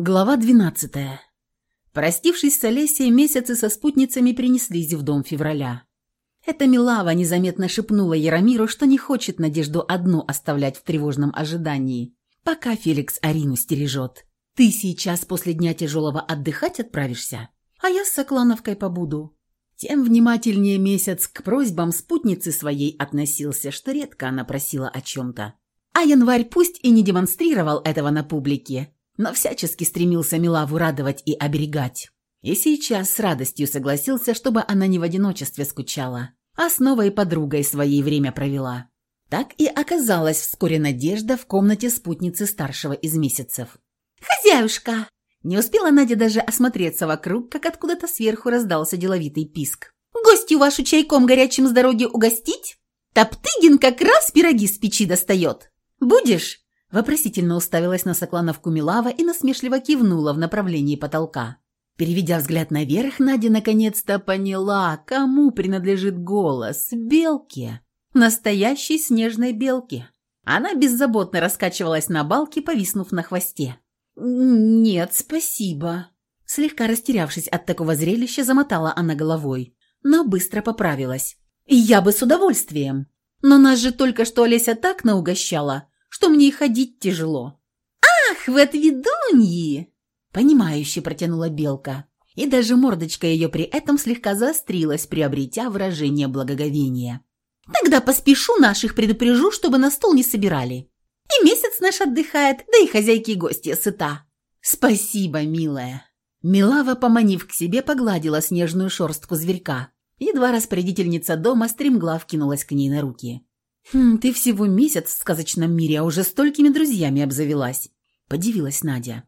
Глава 12. Простившись с Олесей, месяцы со спутницами принеслись в дом февраля. Эта Милава незаметно шепнула Яромиру, что не хочет Надежду одну оставлять в тревожном ожидании, пока Феликс Арину стережет. «Ты сейчас после дня тяжелого отдыхать отправишься, а я с Соклановкой побуду». Тем внимательнее месяц к просьбам спутницы своей относился, что редко она просила о чем-то. А январь пусть и не демонстрировал этого на публике, но всячески стремился Милаву радовать и оберегать. И сейчас с радостью согласился, чтобы она не в одиночестве скучала, а с новой подругой своей время провела. Так и оказалась вскоре Надежда в комнате спутницы старшего из месяцев. «Хозяюшка!» Не успела Надя даже осмотреться вокруг, как откуда-то сверху раздался деловитый писк. «Гостью вашу чайком горячим с дороги угостить? Топтыгин как раз пироги с печи достает. Будешь?» Вопросительно уставилась на Соклановку Милава и насмешливо кивнула в направлении потолка. Переведя взгляд наверх, Надя наконец-то поняла, кому принадлежит голос. Белке. Настоящей снежной белке. Она беззаботно раскачивалась на балке, повиснув на хвосте. «Нет, спасибо». Слегка растерявшись от такого зрелища, замотала она головой, но быстро поправилась. «Я бы с удовольствием. Но нас же только что Олеся так наугощала, что мне и ходить тяжело». «Ах, вы от ведуньи!» Понимающе протянула Белка. И даже мордочка ее при этом слегка заострилась, приобретя выражение благоговения. «Тогда поспешу наших предупрежу, чтобы на стол не собирали. И месяц наш отдыхает, да и хозяйки и гости сыта». «Спасибо, милая». Милава, поманив к себе, погладила снежную шерстку зверька. Едва распорядительница дома стремглав кинулась к ней на руки. «Хм, ты всего месяц в сказочном мире, а уже столькими друзьями обзавелась», – подивилась Надя.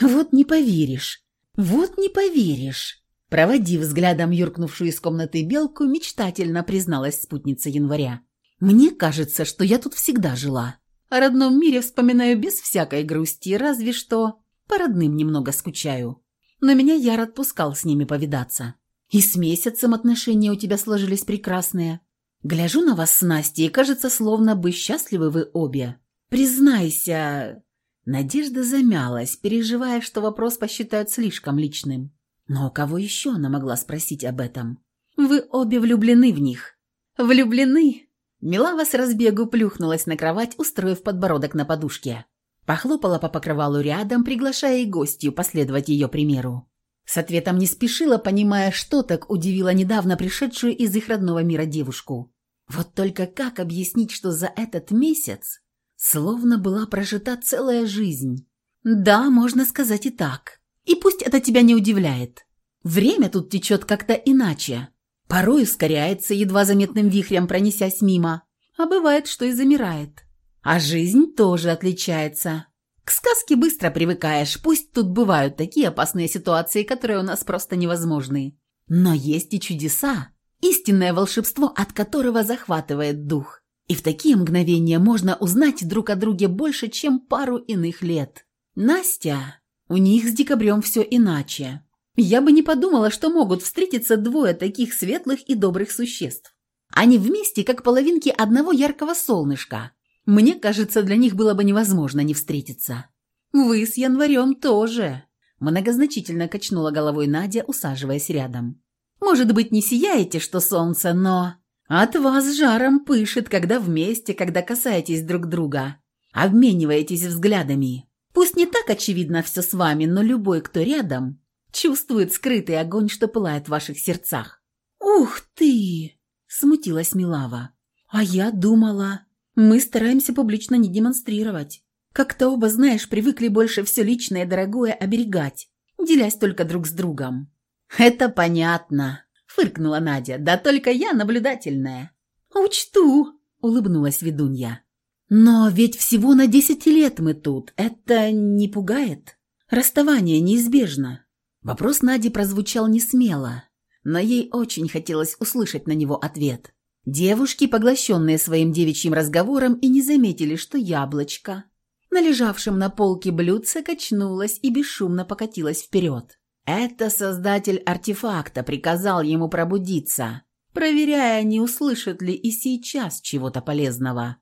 «Вот не поверишь, вот не поверишь». Проводив взглядом юркнувшую из комнаты белку, мечтательно призналась спутница января. «Мне кажется, что я тут всегда жила. О родном мире вспоминаю без всякой грусти, разве что по родным немного скучаю. Но меня Яр отпускал с ними повидаться. И с месяцем отношения у тебя сложились прекрасные. Гляжу на вас с Настей, и кажется, словно бы счастливы вы обе. Признайся...» Надежда замялась, переживая, что вопрос посчитают слишком личным. Но кого еще она могла спросить об этом? «Вы обе влюблены в них». «Влюблены?» Милава с разбегу плюхнулась на кровать, устроив подбородок на подушке. Похлопала по покрывалу рядом, приглашая и гостью последовать ее примеру. С ответом не спешила, понимая, что так удивило недавно пришедшую из их родного мира девушку. Вот только как объяснить, что за этот месяц словно была прожита целая жизнь? Да, можно сказать и так. И пусть это тебя не удивляет. Время тут течет как-то иначе. Порой ускоряется, едва заметным вихрем пронесясь мимо, а бывает, что и замирает. А жизнь тоже отличается. К сказке быстро привыкаешь, пусть тут бывают такие опасные ситуации, которые у нас просто невозможны. Но есть и чудеса, истинное волшебство, от которого захватывает дух. И в такие мгновения можно узнать друг о друге больше, чем пару иных лет. Настя, у них с декабрем все иначе. Я бы не подумала, что могут встретиться двое таких светлых и добрых существ. Они вместе, как половинки одного яркого солнышка. Мне кажется, для них было бы невозможно не встретиться. Вы с январем тоже. Многозначительно качнула головой Надя, усаживаясь рядом. Может быть, не сияете, что солнце, но... От вас жаром пышет, когда вместе, когда касаетесь друг друга. Обмениваетесь взглядами. Пусть не так очевидно все с вами, но любой, кто рядом, чувствует скрытый огонь, что пылает в ваших сердцах. «Ух ты!» – смутилась Милава. «А я думала, мы стараемся публично не демонстрировать. Как-то оба, знаешь, привыкли больше все личное и дорогое оберегать, делясь только друг с другом. «Это понятно», — фыркнула Надя. «Да только я наблюдательная». «Учту», — улыбнулась ведунья. «Но ведь всего на десять лет мы тут. Это не пугает? Расставание неизбежно». Вопрос Нади прозвучал не смело, но ей очень хотелось услышать на него ответ. Девушки, поглощенные своим девичьим разговором, и не заметили, что яблочко, на лежавшем на полке блюдце, качнулось и бесшумно покатилось вперед. Это создатель артефакта приказал ему пробудиться, проверяя, не услышит ли и сейчас чего-то полезного.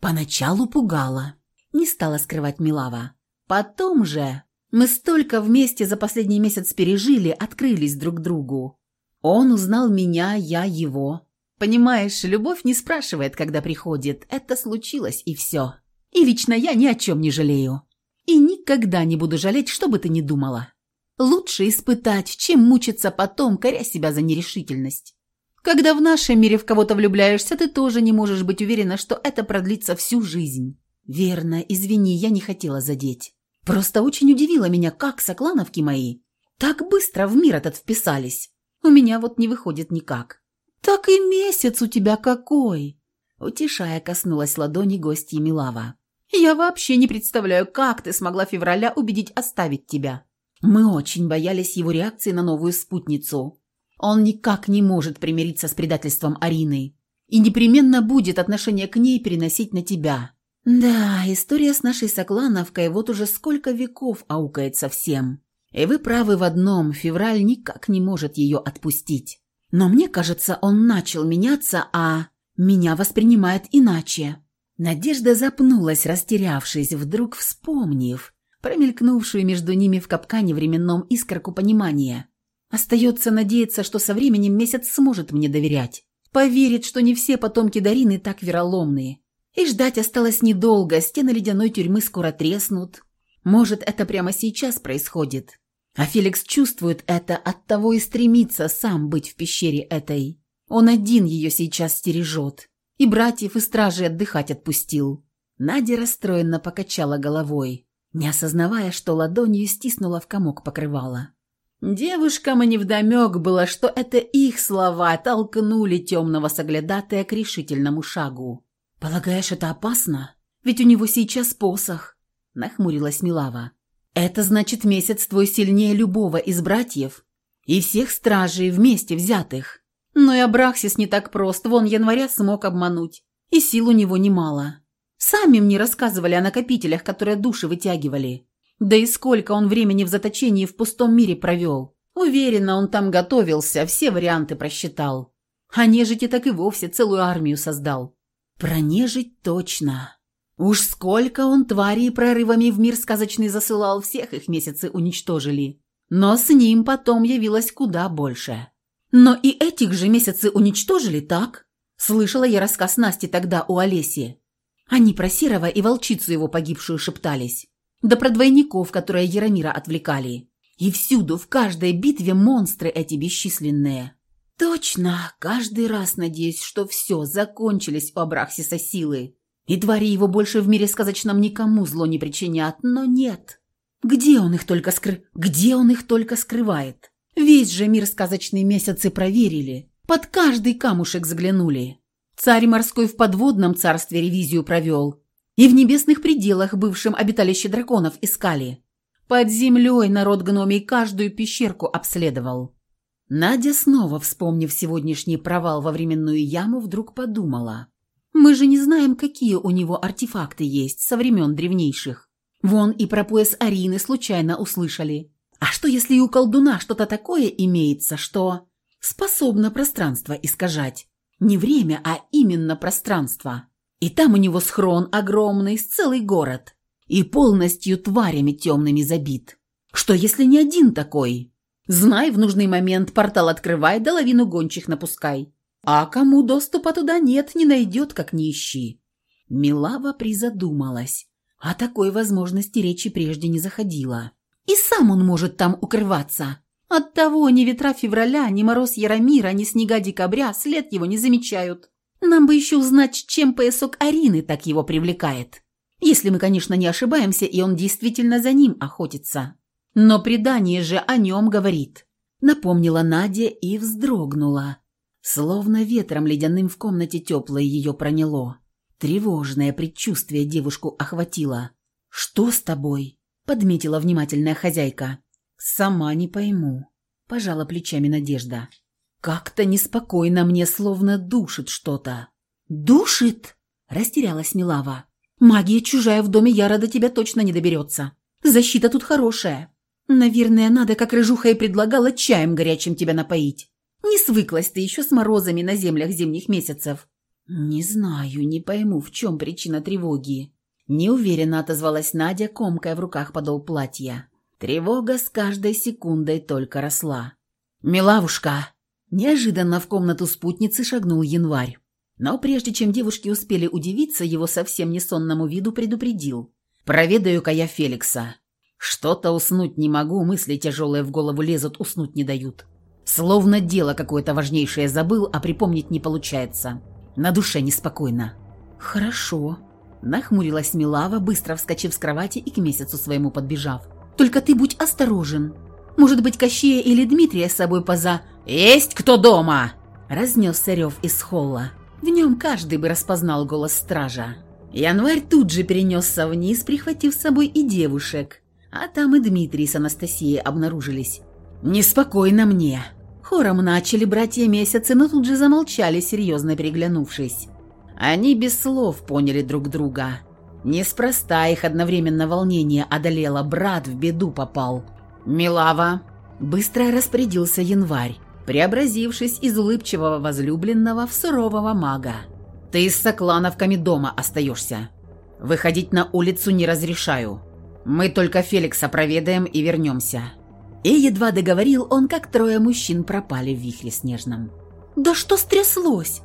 Поначалу пугала, не стала скрывать Милава. Потом же Мы столько вместе за последний месяц пережили, открылись друг другу. Он узнал меня, я его. Понимаешь, любовь не спрашивает, когда приходит. Это случилось, и все. И лично я ни о чем не жалею. И никогда не буду жалеть, что бы ты ни думала. Лучше испытать, чем мучиться потом, коря себя за нерешительность. Когда в нашем мире в кого-то влюбляешься, ты тоже не можешь быть уверена, что это продлится всю жизнь. Верно, извини, я не хотела задеть. Просто очень удивило меня, как соклановки мои так быстро в мир этот вписались. У меня вот не выходит никак. Так и месяц у тебя какой!» Утешая, коснулась ладони гостья Милава. «Я вообще не представляю, как ты смогла февраля убедить оставить тебя. Мы очень боялись его реакции на новую спутницу. Он никак не может примириться с предательством Арины и непременно будет отношение к ней переносить на тебя. Да, история с нашей Соклановкой вот уже сколько веков аукается всем. И вы правы в одном, февраль никак не может ее отпустить. Но мне кажется, он начал меняться, а меня воспринимает иначе. Надежда запнулась, растерявшись, вдруг вспомнив, промелькнувшую между ними в капкане временном искорку понимания. Остается надеяться, что со временем месяц сможет мне доверять. Поверит, что не все потомки Дарины так вероломные. И ждать осталось недолго, стены ледяной тюрьмы скоро треснут. Может, это прямо сейчас происходит. А Феликс чувствует это, оттого и стремится сам быть в пещере этой. Он один ее сейчас стережет. И братьев, и стражей отдыхать отпустил. Надя расстроенно покачала головой, не осознавая, что ладонью стиснула в комок покрывала. Девушкам и невдомек было, что это их слова толкнули темного соглядатая к решительному шагу. «Полагаешь, это опасно? Ведь у него сейчас посох», — нахмурилась Милава. «Это значит, месяц твой сильнее любого из братьев и всех стражей вместе взятых. Но и Абрахсис не так прост, вон января смог обмануть, и сил у него немало. Сами мне рассказывали о накопителях, которые души вытягивали. Да и сколько он времени в заточении в пустом мире провел. Уверена, он там готовился, все варианты просчитал. А нежити так и вовсе целую армию создал. Про нежить точно. Уж сколько он тварей прорывами в мир сказочный засылал, всех их месяцы уничтожили. Но с ним потом явилось куда больше. Но и этих же месяцы уничтожили, так? Слышала я рассказ Насти тогда у Олеси. Они про Серого и волчицу его погибшую шептались. Да про двойников, которые Яромира отвлекали. И всюду, в каждой битве монстры эти бесчисленные. Точно, каждый раз надеюсь, что все, закончились у Абрахсиса силы. И твари его больше в мире сказочном никому зло не причинят, но нет. Где он их только скры... Где он их только скрывает? Весь же мир сказочные месяцы проверили. Под каждый камушек заглянули. Царь морской в подводном царстве ревизию провел. И в небесных пределах бывшем обиталище драконов искали. Под землей народ гномий каждую пещерку обследовал. Надя, снова вспомнив сегодняшний провал во временную яму, вдруг подумала. «Мы же не знаем, какие у него артефакты есть со времен древнейших. Вон и про пояс Арины случайно услышали. А что, если и у колдуна что-то такое имеется, что способно пространство искажать? Не время, а именно пространство. И там у него схрон огромный, с целый город. И полностью тварями темными забит. Что, если не один такой?» Знай, в нужный момент портал открывай, да лавину гончих напускай. А кому доступа туда нет, не найдет, как не ищи». Милава призадумалась. О такой возможности речи прежде не заходила. И сам он может там укрываться. Оттого ни ветра февраля, ни мороз Яромира, ни снега декабря след его не замечают. Нам бы еще узнать, чем поясок Арины так его привлекает. Если мы, конечно, не ошибаемся, и он действительно за ним охотится. Но предание же о нем говорит. Напомнила Надя и вздрогнула. Словно ветром ледяным в комнате теплое ее проняло. Тревожное предчувствие девушку охватило. «Что с тобой?» – подметила внимательная хозяйка. «Сама не пойму», – пожала плечами Надежда. «Как-то неспокойно мне, словно душит что-то». «Душит?» – растерялась Милава. «Магия чужая в доме Яра до тебя точно не доберется. Защита тут хорошая. Наверное, надо, как рыжуха и предлагала, чаем горячим тебя напоить. Не свыклась ты еще с морозами на землях зимних месяцев. Не знаю, не пойму, в чем причина тревоги. Неуверенно отозвалась Надя, комкая в руках подол платья. Тревога с каждой секундой только росла. «Милавушка!» Неожиданно в комнату спутницы шагнул январь. Но прежде чем девушки успели удивиться, его совсем не сонному виду предупредил. «Проведаю-ка я Феликса. Что-то уснуть не могу, мысли тяжелые в голову лезут, уснуть не дают. Словно дело какое-то важнейшее забыл, а припомнить не получается. На душе неспокойно». «Хорошо», – нахмурилась Милава, быстро вскочив с кровати и к месяцу своему подбежав. «Только ты будь осторожен. Может быть, Кощея или Дмитрия с собой поза...» «Есть кто дома?» – разнесся рев из холла. В нем каждый бы распознал голос стража. Январь тут же перенесся вниз, прихватив с собой и девушек. А там и Дмитрий с Анастасией обнаружились. «Неспокойно мне!» Хором начали братья месяцы, но тут же замолчали, серьезно переглянувшись. Они без слов поняли друг друга. Неспроста их одновременно волнение одолело, брат в беду попал. «Милава!» Быстро распорядился январь преобразившись из улыбчивого возлюбленного в сурового мага. «Ты с соклановками дома остаешься. Выходить на улицу не разрешаю. Мы только Феликса проведаем и вернемся». И едва договорил он, как трое мужчин пропали в вихре снежном. «Да что стряслось?»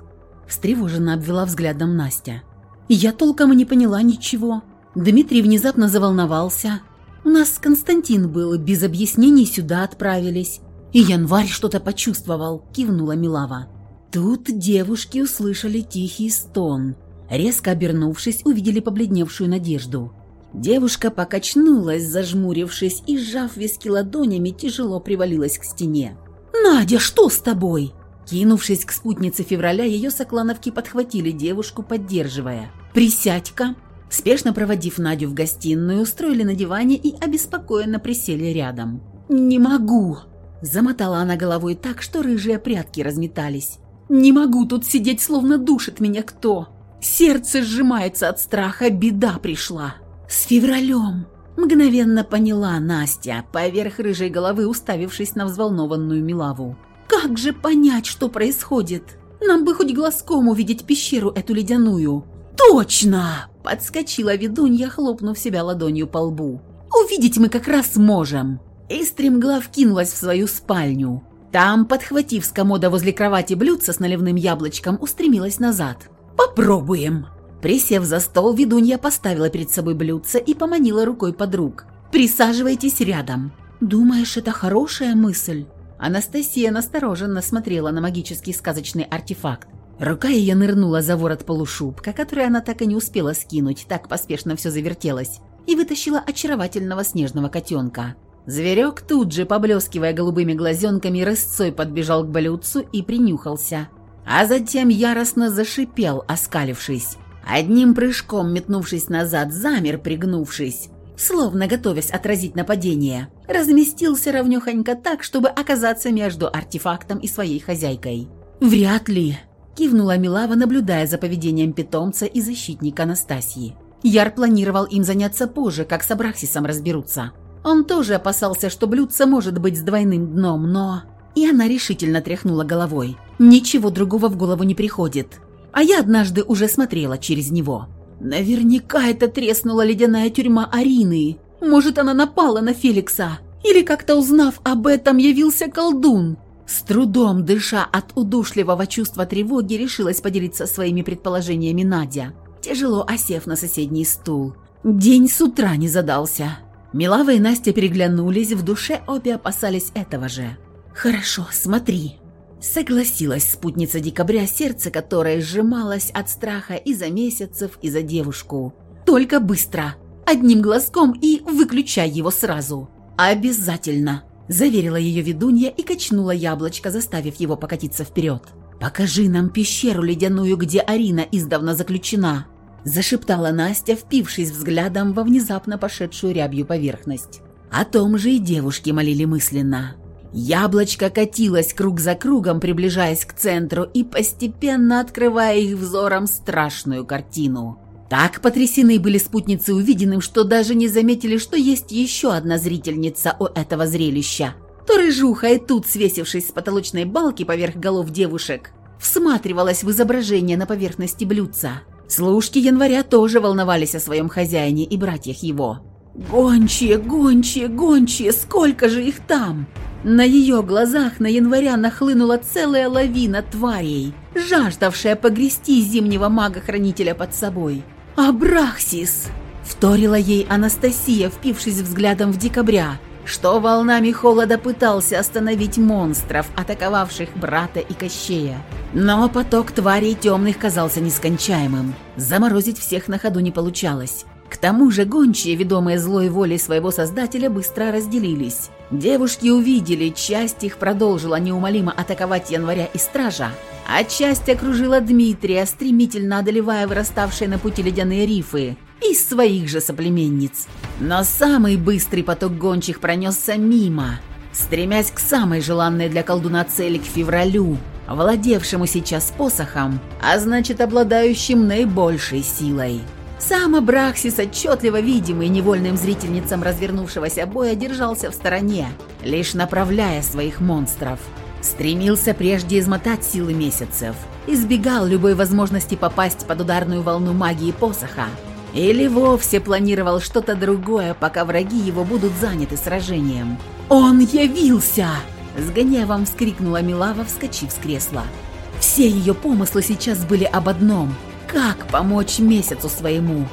Встревоженно обвела взглядом Настя. «Я толком и не поняла ничего. Дмитрий внезапно заволновался. У нас Константин был, без объяснений сюда отправились. И январь что-то почувствовал, кивнула Милава. Тут девушки услышали тихий стон. Резко обернувшись, увидели побледневшую Надежду. Девушка покачнулась, зажмурившись, и, сжав виски ладонями, тяжело привалилась к стене. «Надя, что с тобой?» Кинувшись к спутнице февраля, ее соклановки подхватили девушку, поддерживая. «Присядь-ка!» Спешно проводив Надю в гостиную, устроили на диване и обеспокоенно присели рядом. «Не могу!» Замотала она головой так, что рыжие прятки разметались. «Не могу тут сидеть, словно душит меня кто. Сердце сжимается от страха, беда пришла. С февралем!» Мгновенно поняла Настя, поверх рыжей головы уставившись на взволнованную Милаву. «Как же понять, что происходит? Нам бы хоть глазком увидеть пещеру эту ледяную». «Точно!» – подскочила ведунья, хлопнув себя ладонью по лбу. «Увидеть мы как раз можем!» и стремглав кинулась в свою спальню. Там, подхватив с комода возле кровати блюдце с наливным яблочком, устремилась назад. «Попробуем!» Присев за стол, ведунья поставила перед собой блюдце и поманила рукой подруг. «Присаживайтесь рядом». «Думаешь, это хорошая мысль?» Анастасия настороженно смотрела на магический сказочный артефакт. Рука ее нырнула за ворот полушубка, который она так и не успела скинуть, так поспешно все завертелось, и вытащила очаровательного снежного котенка. Зверек тут же, поблескивая голубыми глазенками, рысцой подбежал к блюдцу и принюхался. А затем яростно зашипел, оскалившись. Одним прыжком метнувшись назад, замер, пригнувшись, словно готовясь отразить нападение. Разместился ровнёхонько так, чтобы оказаться между артефактом и своей хозяйкой. «Вряд ли», – кивнула Милава, наблюдая за поведением питомца и защитника Анастасии. Яр планировал им заняться позже, как с Абраксисом разберутся. Он тоже опасался, что блюдце может быть с двойным дном, но... И она решительно тряхнула головой. Ничего другого в голову не приходит. А я однажды уже смотрела через него. Наверняка это треснула ледяная тюрьма Арины. Может, она напала на Феликса. Или как-то узнав об этом, явился колдун. С трудом дыша от удушливого чувства тревоги, решилась поделиться своими предположениями Надя, тяжело осев на соседний стул. День с утра не задался. Милава и Настя переглянулись, в душе обе опасались этого же. «Хорошо, смотри», — согласилась спутница декабря, сердце которой сжималось от страха и за месяцев, и за девушку. «Только быстро, одним глазком и выключай его сразу». «Обязательно», — заверила ее ведунья и качнула яблочко, заставив его покатиться вперед. «Покажи нам пещеру ледяную, где Арина издавна заключена», зашептала Настя, впившись взглядом во внезапно пошедшую рябью поверхность. О том же и девушки молили мысленно. Яблочко катилось круг за кругом, приближаясь к центру и постепенно открывая их взором страшную картину. Так потрясены были спутницы увиденным, что даже не заметили, что есть еще одна зрительница у этого зрелища. То рыжуха и тут, свесившись с потолочной балки поверх голов девушек, всматривалась в изображение на поверхности блюдца – Служки января тоже волновались о своем хозяине и братьях его. Гончие, гончие, гончие, сколько же их там? На ее глазах на января нахлынула целая лавина тварей, жаждавшая погрести зимнего мага-хранителя под собой. «Абрахсис!» – вторила ей Анастасия, впившись взглядом в декабря, что волнами холода пытался остановить монстров, атаковавших брата и Кощея. Но поток тварей темных казался нескончаемым. Заморозить всех на ходу не получалось. К тому же гончие, ведомые злой волей своего создателя, быстро разделились. Девушки увидели, часть их продолжила неумолимо атаковать января и стража, а часть окружила Дмитрия, стремительно одолевая выраставшие на пути ледяные рифы, из своих же соплеменниц. Но самый быстрый поток гончих пронесся мимо, стремясь к самой желанной для колдуна цели к февралю, владевшему сейчас посохом, а значит обладающим наибольшей силой. Сам Абрахсис, отчетливо видимый невольным зрительницам развернувшегося боя, держался в стороне, лишь направляя своих монстров. Стремился прежде измотать силы месяцев, избегал любой возможности попасть под ударную волну магии посоха, или вовсе планировал что-то другое, пока враги его будут заняты сражением. «Он явился!» С гневом вскрикнула Милава, вскочив с кресла. Все ее помыслы сейчас были об одном – как помочь месяцу своему?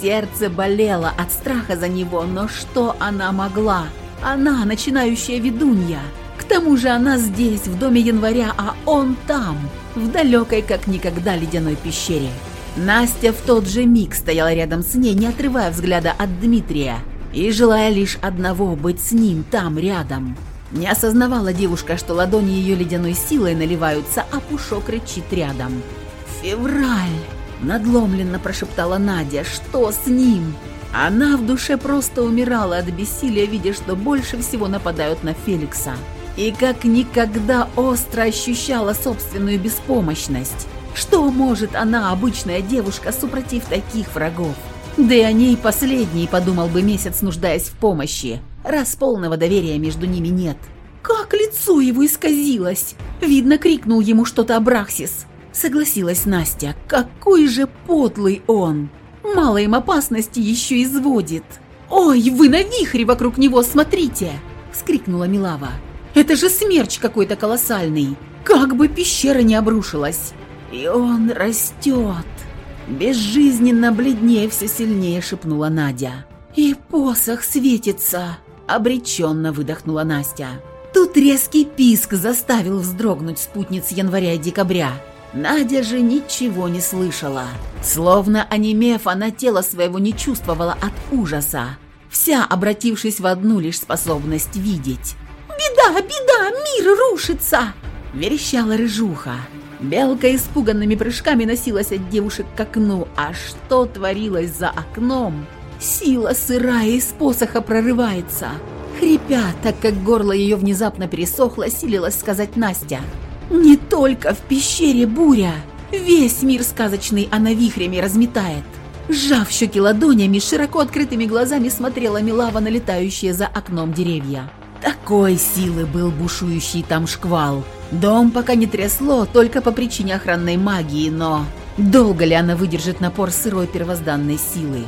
Сердце болело от страха за него, но что она могла? Она начинающая ведунья. К тому же она здесь, в доме января, а он там, в далекой как никогда ледяной пещере. Настя в тот же миг стояла рядом с ней, не отрывая взгляда от Дмитрия, и желая лишь одного – быть с ним там, рядом. Не осознавала девушка, что ладони ее ледяной силой наливаются, а пушок рычит рядом. «Февраль!» Надломленно прошептала Надя. «Что с ним?» Она в душе просто умирала от бессилия, видя, что больше всего нападают на Феликса. И как никогда остро ощущала собственную беспомощность. Что может она, обычная девушка, супротив таких врагов? Да и о ней последний, подумал бы месяц, нуждаясь в помощи, раз полного доверия между ними нет. Как лицо его исказилось! Видно, крикнул ему что-то Абрахсис. Согласилась Настя. Какой же подлый он! Мало им опасности еще изводит. «Ой, вы на вихре вокруг него смотрите!» – вскрикнула Милава. «Это же смерч какой-то колоссальный! Как бы пещера не обрушилась!» «И он растет!» Безжизненно бледнее все сильнее шепнула Надя. «И посох светится!» – обреченно выдохнула Настя. Тут резкий писк заставил вздрогнуть спутниц января и декабря. Надя же ничего не слышала. Словно онемев, она тело своего не чувствовала от ужаса, вся обратившись в одну лишь способность видеть. «Беда, беда, мир рушится!» – верещала рыжуха. Белка испуганными прыжками носилась от девушек к окну, а что творилось за окном? Сила сырая из посоха прорывается. Хрипя, так как горло ее внезапно пересохло, силилась сказать Настя – не только в пещере буря. Весь мир сказочный она вихрями разметает. Сжав щеки ладонями, широко открытыми глазами смотрела Милава на летающие за окном деревья. Такой силы был бушующий там шквал. Дом пока не трясло, только по причине охранной магии, но... Долго ли она выдержит напор сырой первозданной силы?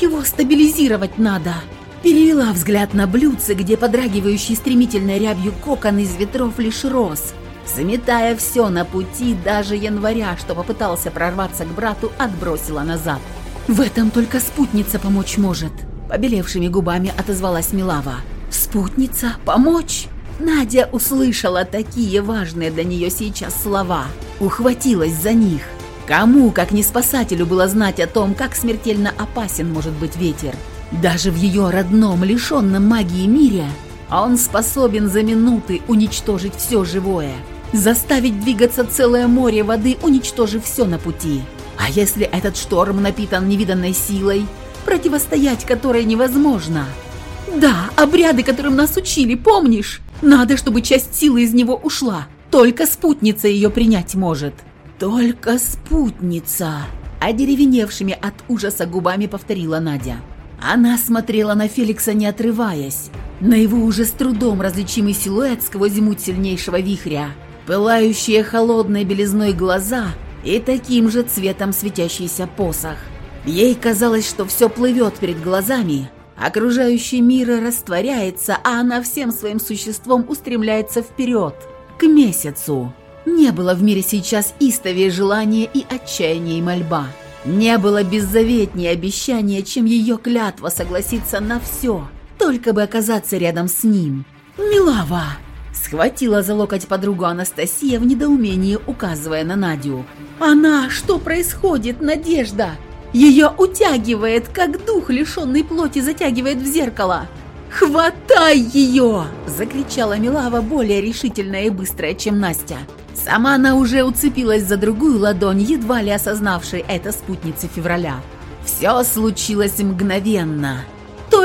Его стабилизировать надо. Перевела взгляд на блюдце, где подрагивающий стремительной рябью кокон из ветров лишь рос, Заметая все на пути, даже января, что попытался прорваться к брату, отбросила назад. «В этом только спутница помочь может», – побелевшими губами отозвалась Милава. «Спутница? Помочь?» Надя услышала такие важные для нее сейчас слова, ухватилась за них. Кому, как не спасателю, было знать о том, как смертельно опасен может быть ветер? Даже в ее родном, лишенном магии мире он способен за минуты уничтожить все живое – заставить двигаться целое море воды, уничтожив все на пути. А если этот шторм напитан невиданной силой, противостоять которой невозможно? Да, обряды, которым нас учили, помнишь? Надо, чтобы часть силы из него ушла. Только спутница ее принять может. Только спутница. Одеревеневшими от ужаса губами повторила Надя. Она смотрела на Феликса, не отрываясь. На его уже с трудом различимый силуэт сквозь муть сильнейшего вихря – пылающие холодной белизной глаза и таким же цветом светящийся посох. Ей казалось, что все плывет перед глазами, Окружающий мир растворяется, а она всем своим существом устремляется вперед, к месяцу. Не было в мире сейчас истовее желания и отчаяния и мольба. Не было беззаветнее обещания, чем ее клятва согласиться на все, только бы оказаться рядом с ним. «Милава!» Схватила за локоть подругу Анастасия в недоумении, указывая на Надю. «Она! Что происходит, Надежда?» Ее утягивает, как дух, лишенный плоти, затягивает в зеркало. «Хватай ее!» – закричала Милава, более решительная и быстрая, чем Настя. Сама она уже уцепилась за другую ладонь, едва ли осознавшей это спутницы февраля. Все случилось мгновенно.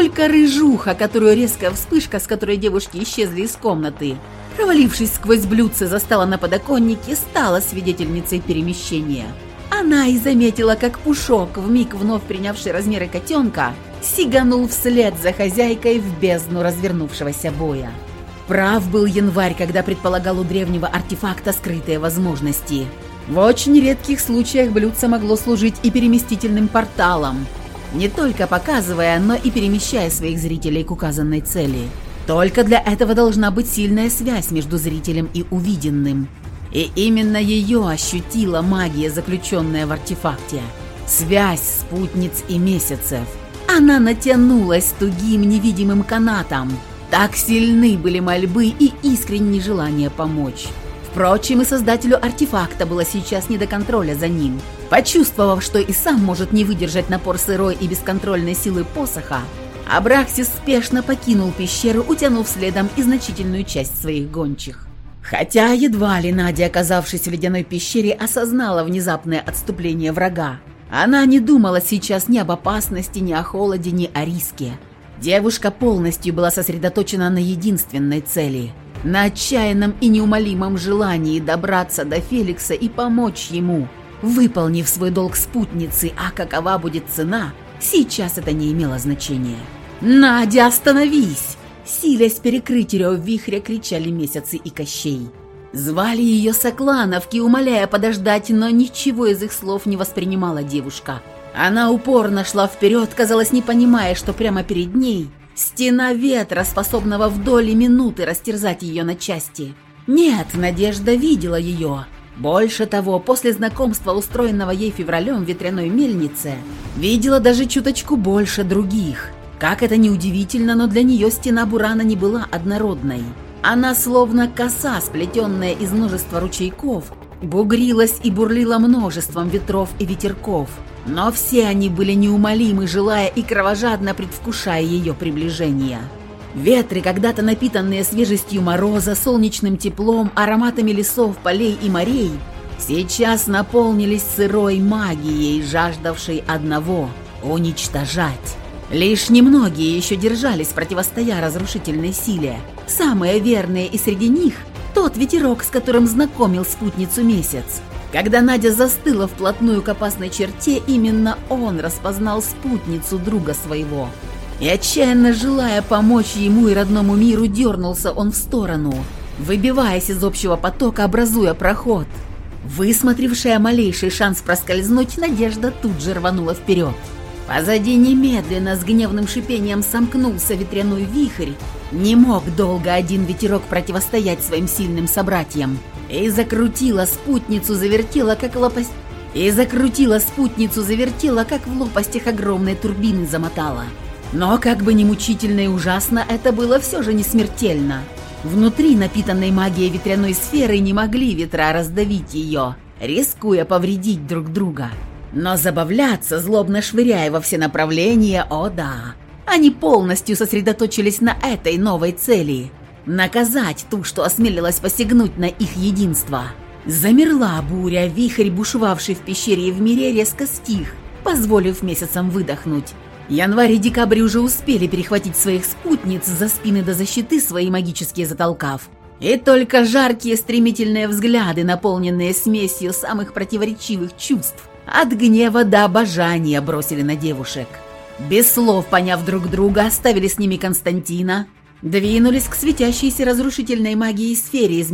Только рыжуха, которую резкая вспышка, с которой девушки исчезли из комнаты, провалившись сквозь блюдце, застала на подоконнике, стала свидетельницей перемещения. Она и заметила, как Пушок, вмиг вновь принявший размеры котенка, сиганул вслед за хозяйкой в бездну развернувшегося боя. Прав был январь, когда предполагал у древнего артефакта скрытые возможности. В очень редких случаях блюдце могло служить и переместительным порталом, не только показывая, но и перемещая своих зрителей к указанной цели. Только для этого должна быть сильная связь между зрителем и увиденным – и именно ее ощутила магия, заключенная в артефакте. Связь спутниц и месяцев. Она натянулась тугим невидимым канатом. Так сильны были мольбы и искреннее желание помочь. Впрочем, и создателю артефакта было сейчас не до контроля за ним. Почувствовав, что и сам может не выдержать напор сырой и бесконтрольной силы посоха, Абраксис спешно покинул пещеру, утянув следом и значительную часть своих гончих. Хотя едва ли Надя, оказавшись в ледяной пещере, осознала внезапное отступление врага. Она не думала сейчас ни об опасности, ни о холоде, ни о риске. Девушка полностью была сосредоточена на единственной цели – на отчаянном и неумолимом желании добраться до Феликса и помочь ему. Выполнив свой долг спутницы, а какова будет цена, сейчас это не имело значения. «Надя, остановись!» Силясь перекрыть рев вихря, кричали месяцы и Кощей. Звали ее Соклановки, умоляя подождать, но ничего из их слов не воспринимала девушка. Она упорно шла вперед, казалось, не понимая, что прямо перед ней стена ветра, способного в доли минуты растерзать ее на части. Нет, Надежда видела ее. Больше того, после знакомства, устроенного ей февралем в ветряной мельнице, видела даже чуточку больше других – как это ни удивительно, но для нее стена Бурана не была однородной. Она словно коса, сплетенная из множества ручейков, бугрилась и бурлила множеством ветров и ветерков. Но все они были неумолимы, желая и кровожадно предвкушая ее приближение. Ветры, когда-то напитанные свежестью мороза, солнечным теплом, ароматами лесов, полей и морей, сейчас наполнились сырой магией, жаждавшей одного – уничтожать. Лишь немногие еще держались, противостоя разрушительной силе. Самые верные и среди них – тот ветерок, с которым знакомил спутницу месяц. Когда Надя застыла вплотную к опасной черте, именно он распознал спутницу друга своего. И отчаянно желая помочь ему и родному миру, дернулся он в сторону, выбиваясь из общего потока, образуя проход. Высмотревшая малейший шанс проскользнуть, Надежда тут же рванула вперед. Позади немедленно с гневным шипением сомкнулся ветряной вихрь. Не мог долго один ветерок противостоять своим сильным собратьям. И закрутила спутницу, завертела, как лопасть... И закрутила спутницу, завертела, как в лопастях огромной турбины замотала. Но как бы ни мучительно и ужасно, это было все же не смертельно. Внутри напитанной магией ветряной сферы не могли ветра раздавить ее, рискуя повредить друг друга. Но забавляться, злобно швыряя во все направления, о да. Они полностью сосредоточились на этой новой цели – наказать ту, что осмелилась посягнуть на их единство. Замерла буря, вихрь, бушевавший в пещере и в мире, резко стих, позволив месяцам выдохнуть. Январь и декабрь уже успели перехватить своих спутниц за спины до защиты свои магические затолкав. И только жаркие стремительные взгляды, наполненные смесью самых противоречивых чувств, от гнева до обожания бросили на девушек. Без слов поняв друг друга, оставили с ними Константина, двинулись к светящейся разрушительной магии сфере из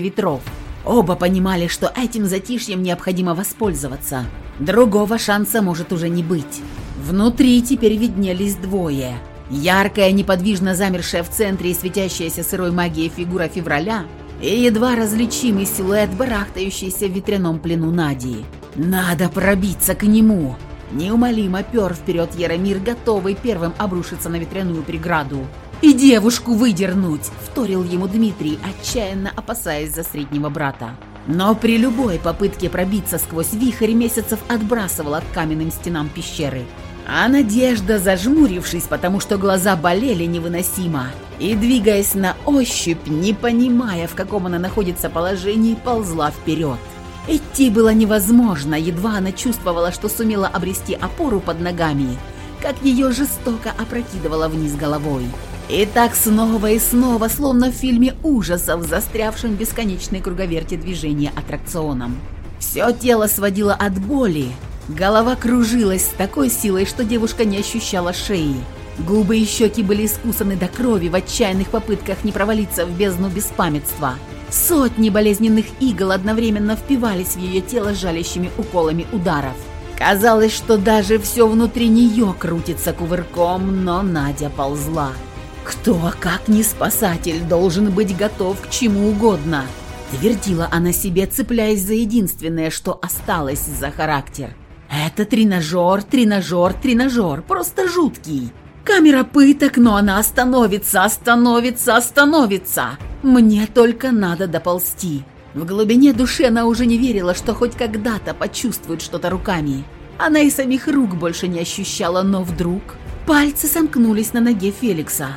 ветров. Оба понимали, что этим затишьем необходимо воспользоваться. Другого шанса может уже не быть. Внутри теперь виднелись двое. Яркая, неподвижно замершая в центре и светящаяся сырой магией фигура февраля и едва различимый силуэт, барахтающийся в ветряном плену Надии. «Надо пробиться к нему!» Неумолимо пер вперед Яромир, готовый первым обрушиться на ветряную преграду. «И девушку выдернуть!» – вторил ему Дмитрий, отчаянно опасаясь за среднего брата. Но при любой попытке пробиться сквозь вихрь месяцев отбрасывала к каменным стенам пещеры. А Надежда, зажмурившись, потому что глаза болели невыносимо, и, двигаясь на ощупь, не понимая, в каком она находится положении, ползла вперед. Идти было невозможно, едва она чувствовала, что сумела обрести опору под ногами, как ее жестоко опрокидывала вниз головой. И так снова и снова, словно в фильме ужасов, застрявшем в бесконечной круговерте движения аттракционом. Все тело сводило от боли, голова кружилась с такой силой, что девушка не ощущала шеи. Губы и щеки были искусаны до крови в отчаянных попытках не провалиться в бездну беспамятства – Сотни болезненных игл одновременно впивались в ее тело жалящими уколами ударов. Казалось, что даже все внутри нее крутится кувырком, но Надя ползла. Кто, как не спасатель, должен быть готов к чему угодно. Твердила она себе, цепляясь за единственное, что осталось за характер. Это тренажер, тренажер, тренажер, просто жуткий. Камера пыток, но она остановится, остановится, остановится. Мне только надо доползти. В глубине души она уже не верила, что хоть когда-то почувствует что-то руками. Она и самих рук больше не ощущала, но вдруг пальцы сомкнулись на ноге Феликса.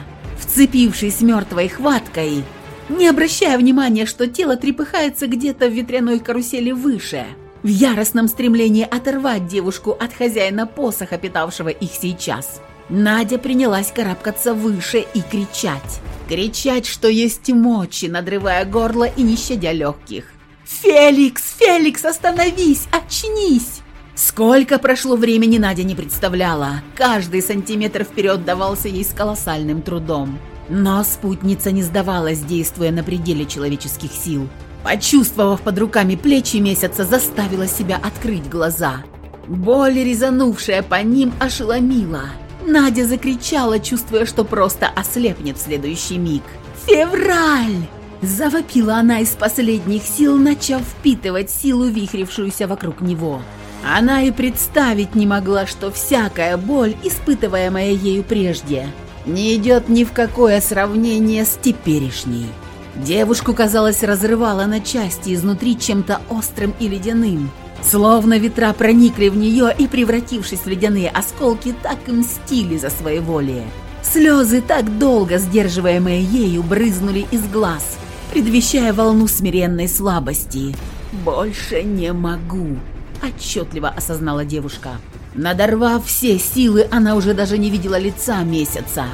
Вцепившись мертвой хваткой, не обращая внимания, что тело трепыхается где-то в ветряной карусели выше, в яростном стремлении оторвать девушку от хозяина посоха, питавшего их сейчас. Надя принялась карабкаться выше и кричать кричать, что есть мочи, надрывая горло и не щадя легких. «Феликс! Феликс, остановись! Очнись!» Сколько прошло времени, Надя не представляла. Каждый сантиметр вперед давался ей с колоссальным трудом. Но спутница не сдавалась, действуя на пределе человеческих сил. Почувствовав под руками плечи месяца, заставила себя открыть глаза. Боль, резанувшая по ним, ошеломила – Надя закричала, чувствуя, что просто ослепнет в следующий миг. «Февраль!» Завопила она из последних сил, начав впитывать силу, вихрившуюся вокруг него. Она и представить не могла, что всякая боль, испытываемая ею прежде, не идет ни в какое сравнение с теперешней. Девушку, казалось, разрывала на части изнутри чем-то острым и ледяным, Словно ветра проникли в нее и, превратившись в ледяные осколки, так и мстили за своеволие. Слезы, так долго сдерживаемые ею, брызнули из глаз, предвещая волну смиренной слабости. «Больше не могу», – отчетливо осознала девушка. Надорвав все силы, она уже даже не видела лица месяца.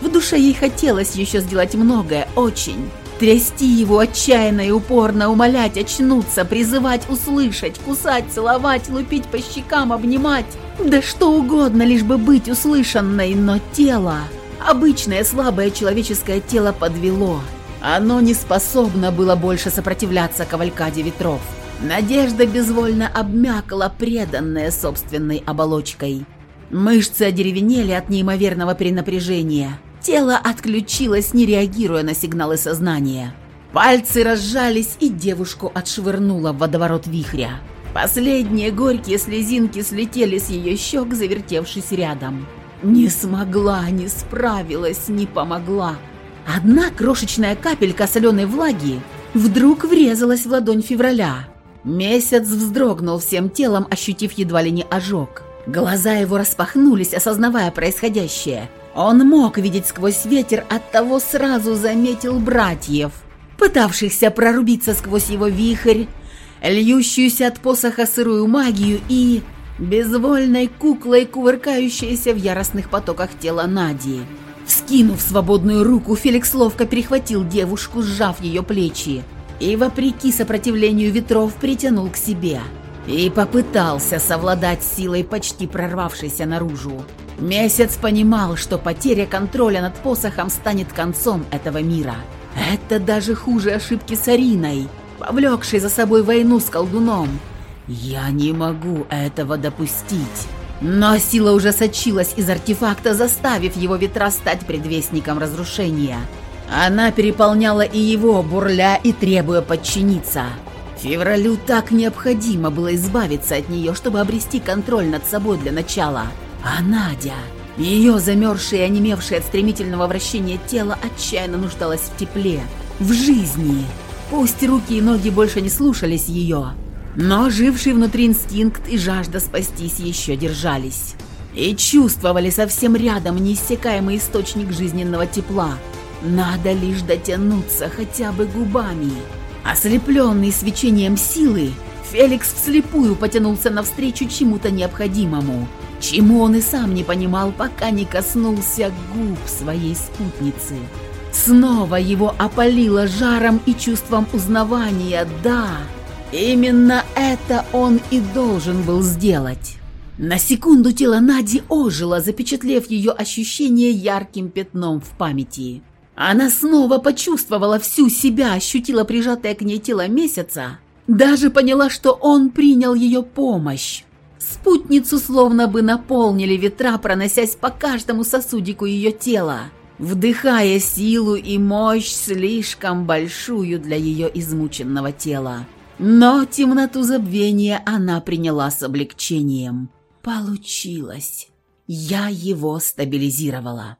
В душе ей хотелось еще сделать многое, очень. Трясти его отчаянно и упорно, умолять очнуться, призывать услышать, кусать, целовать, лупить по щекам, обнимать. Да что угодно, лишь бы быть услышанной, но тело, обычное слабое человеческое тело подвело. Оно не способно было больше сопротивляться кавалькаде ветров. Надежда безвольно обмякла, преданная собственной оболочкой. Мышцы одеревенели от неимоверного перенапряжения. Тело отключилось, не реагируя на сигналы сознания. Пальцы разжались, и девушку отшвырнуло в водоворот вихря. Последние горькие слезинки слетели с ее щек, завертевшись рядом. Не смогла, не справилась, не помогла. Одна крошечная капелька соленой влаги вдруг врезалась в ладонь февраля. Месяц вздрогнул всем телом, ощутив едва ли не ожог. Глаза его распахнулись, осознавая происходящее – он мог видеть сквозь ветер, оттого сразу заметил братьев, пытавшихся прорубиться сквозь его вихрь, льющуюся от посоха сырую магию и безвольной куклой, кувыркающейся в яростных потоках тела Нади. Вскинув свободную руку, Феликс ловко перехватил девушку, сжав ее плечи, и, вопреки сопротивлению ветров, притянул к себе. И попытался совладать силой, почти прорвавшейся наружу. Месяц понимал, что потеря контроля над посохом станет концом этого мира. Это даже хуже ошибки с Ариной, повлекшей за собой войну с колдуном. «Я не могу этого допустить», Но сила уже сочилась из артефакта, заставив его ветра стать предвестником разрушения. Она переполняла и его, бурля и требуя подчиниться. Февралю так необходимо было избавиться от нее, чтобы обрести контроль над собой для начала. А Надя, ее замерзшее и онемевшее от стремительного вращения тело отчаянно нуждалось в тепле, в жизни. Пусть руки и ноги больше не слушались ее, но живший внутри инстинкт и жажда спастись еще держались. И чувствовали совсем рядом неиссякаемый источник жизненного тепла. Надо лишь дотянуться хотя бы губами. Ослепленный свечением силы, Феликс вслепую потянулся навстречу чему-то необходимому, чему он и сам не понимал, пока не коснулся губ своей спутницы. Снова его опалило жаром и чувством узнавания, да, Именно это он и должен был сделать. На секунду тело Нади ожило, запечатлев ее ощущение ярким пятном в памяти. Она снова почувствовала всю себя, ощутила прижатое к ней тело месяца, даже поняла, что он принял ее помощь. Спутницу словно бы наполнили ветра, проносясь по каждому сосудику ее тела, вдыхая силу и мощь слишком большую для ее измученного тела. Но темноту забвения она приняла с облегчением. Получилось. Я его стабилизировала.